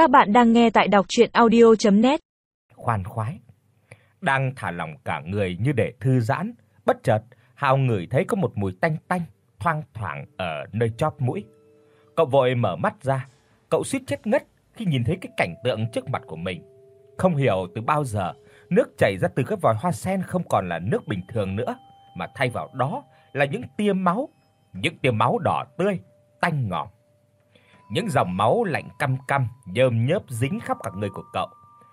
Các bạn đang nghe tại đọc audio net Khoan khoái. Đang thả lỏng cả người như để thư giãn, bất chợt Hào ngửi thấy có một mùi tanh tanh thoang thoảng ở nơi chóp mũi. Cậu vội mở mắt ra, cậu suýt chết ngất khi nhìn thấy cái cảnh tượng trước mặt của mình. Không hiểu từ bao giờ, nước chảy ra từ các vòi hoa sen không còn là nước bình thường nữa, mà thay vào đó là những tia máu, những tia máu đỏ tươi, tanh ngọt. Những dòng máu lạnh căm căm nhơm nhớp dính khắp cả người của cậu.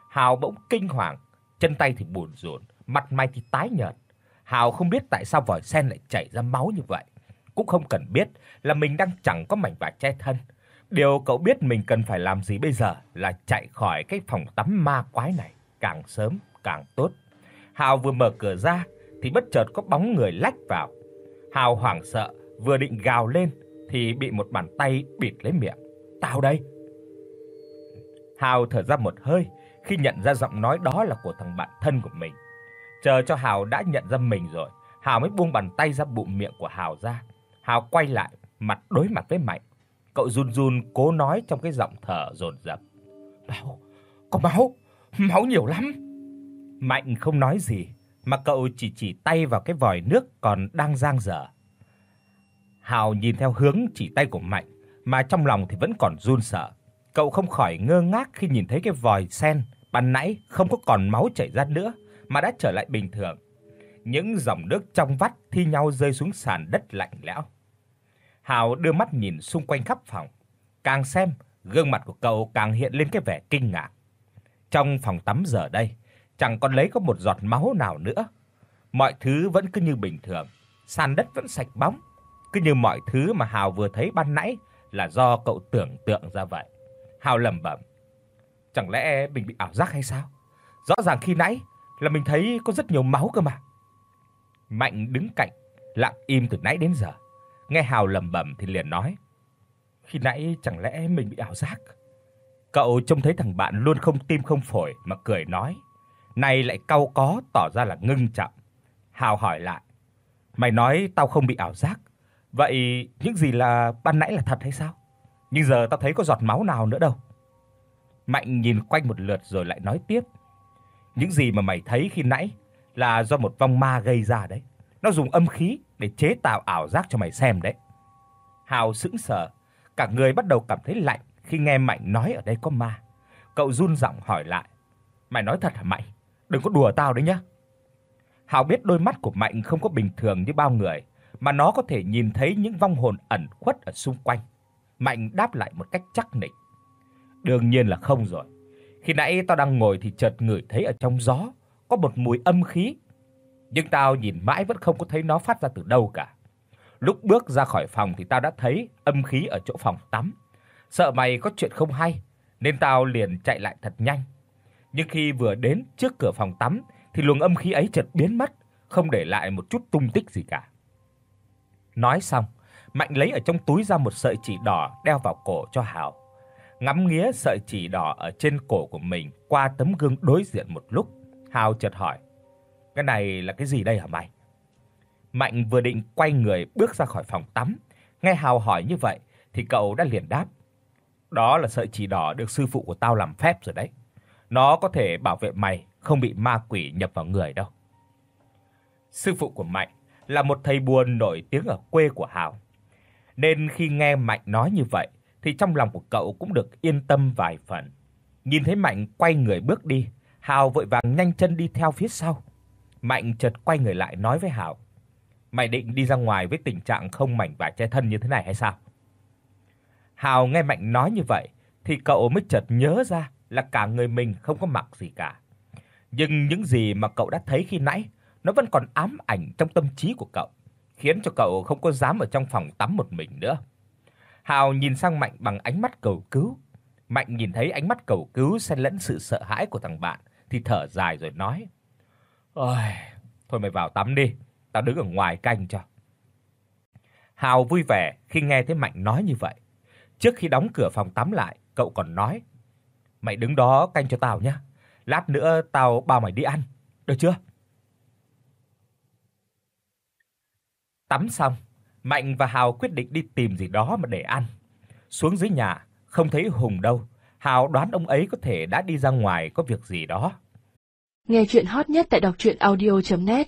Hào bỗng kinh hoàng, chân tay thì buồn rộn, mặt mày thì tái nhợt. Hào không biết tại sao vòi sen lại chảy ra máu như vậy, cũng không cần biết là mình đang chẳng có mảnh vải che thân. Điều cậu biết mình cần phải làm gì bây giờ là chạy khỏi cái phòng tắm ma quái này, càng sớm càng tốt. Hào vừa mở cửa ra thì bất chợt có bóng người lách vào. Hào hoảng sợ, vừa định gào lên thì bị một bàn tay bịt lấy miệng. Tao đây. Hào thở ra một hơi khi nhận ra giọng nói đó là của thằng bạn thân của mình. Chờ cho Hào đã nhận ra mình rồi, Hào mới buông bàn tay ra bụng miệng của Hào ra. Hào quay lại, mặt đối mặt với Mạnh. Cậu run run cố nói trong cái giọng thở dồn dập. "Máu, có máu, máu nhiều lắm." Mạnh không nói gì, mà cậu chỉ chỉ tay vào cái vòi nước còn đang dang dở. Hào nhìn theo hướng chỉ tay của Mạnh, mà trong lòng thì vẫn còn run sợ. Cậu không khỏi ngơ ngác khi nhìn thấy cái vòi sen ban nãy không có còn máu chảy ra nữa mà đã trở lại bình thường. Những dòng nước trong vắt thi nhau rơi xuống sàn đất lạnh lẽo. Hào đưa mắt nhìn xung quanh khắp phòng, càng xem, gương mặt của cậu càng hiện lên cái vẻ kinh ngạc. Trong phòng tắm giờ đây, chẳng còn lấy có một giọt máu nào nữa. Mọi thứ vẫn cứ như bình thường, sàn đất vẫn sạch bóng, cứ như mọi thứ mà Hào vừa thấy ban nãy là do cậu tưởng tượng ra vậy. Hào lẩm bẩm. Chẳng lẽ mình bị ảo giác hay sao? Rõ ràng khi nãy là mình thấy có rất nhiều máu cơ mà. Mạnh đứng cạnh, lặng im từ nãy đến giờ. Nghe Hào lẩm bẩm thì liền nói: "Khi nãy chẳng lẽ mình bị ảo giác?" Cậu trông thấy thằng bạn luôn không tim không phổi mà cười nói, nay lại cau có tỏ ra là ngưng trọng. Hào hỏi lại: "Mày nói tao không bị ảo giác, Vậy những gì là ban nãy là thật hay sao? Nhưng giờ tao thấy có giọt máu nào nữa đâu. Mạnh nhìn quanh một lượt rồi lại nói tiếp. Những gì mà mày thấy khi nãy là do một vong ma gây ra đấy. Nó dùng âm khí để chế tạo ảo giác cho mày xem đấy. Hào sững sờ, cả người bắt đầu cảm thấy lạnh khi nghe Mạnh nói ở đây có ma. Cậu run giọng hỏi lại. Mày nói thật hả Mạnh? Đừng có đùa tao đấy nhá. Hào biết đôi mắt của Mạnh không có bình thường như bao người mà nó có thể nhìn thấy những vong hồn ẩn khuất ở xung quanh. Mạnh đáp lại một cách chắc nịch. Đương nhiên là không rồi. Khi nãy tao đang ngồi thì chợt ngửi thấy ở trong gió có một mùi âm khí, nhưng tao nhìn mãi vẫn không có thấy nó phát ra từ đâu cả. Lúc bước ra khỏi phòng thì tao đã thấy âm khí ở chỗ phòng tắm. Sợ mày có chuyện không hay nên tao liền chạy lại thật nhanh. Nhưng khi vừa đến trước cửa phòng tắm thì luồng âm khí ấy chợt biến mất, không để lại một chút tung tích gì cả. Nói xong, Mạnh lấy ở trong túi ra một sợi chỉ đỏ đeo vào cổ cho Hào. Ngắm nghía sợi chỉ đỏ ở trên cổ của mình qua tấm gương đối diện một lúc, Hào chợt hỏi: "Cái này là cái gì đây hả mày?" Mạnh vừa định quay người bước ra khỏi phòng tắm, nghe Hào hỏi như vậy thì cậu đã liền đáp: "Đó là sợi chỉ đỏ được sư phụ của tao làm phép rồi đấy. Nó có thể bảo vệ mày không bị ma quỷ nhập vào người đâu." Sư phụ của Mạnh là một thầy buồn nổi tiếng ở quê của Hào. Nên khi nghe Mạnh nói như vậy thì trong lòng của cậu cũng được yên tâm vài phần. Nhìn thấy Mạnh quay người bước đi, Hào vội vàng nhanh chân đi theo phía sau. Mạnh chợt quay người lại nói với Hào: "Mày định đi ra ngoài với tình trạng không mảnh vải che thân như thế này hay sao?" Hào nghe Mạnh nói như vậy thì cậu mới chợt nhớ ra là cả người mình không có mặc gì cả. Nhưng những gì mà cậu đã thấy khi nãy nó vẫn còn ám ảnh trong tâm trí của cậu, khiến cho cậu không có dám ở trong phòng tắm một mình nữa. Hào nhìn sang Mạnh bằng ánh mắt cầu cứu. Mạnh nhìn thấy ánh mắt cầu cứu xen lẫn sự sợ hãi của thằng bạn thì thở dài rồi nói: "Ôi, thôi mày vào tắm đi, tao đứng ở ngoài canh cho." Hào vui vẻ khi nghe thấy Mạnh nói như vậy. Trước khi đóng cửa phòng tắm lại, cậu còn nói: "Mày đứng đó canh cho tao nhé. Lát nữa tao bao mày đi ăn, được chưa?" Tắm xong, Mạnh và Hào quyết định đi tìm gì đó mà để ăn. Xuống dưới nhà, không thấy Hùng đâu. Hào đoán ông ấy có thể đã đi ra ngoài có việc gì đó. Nghe truyện hot nhất tại doctruyenaudio.net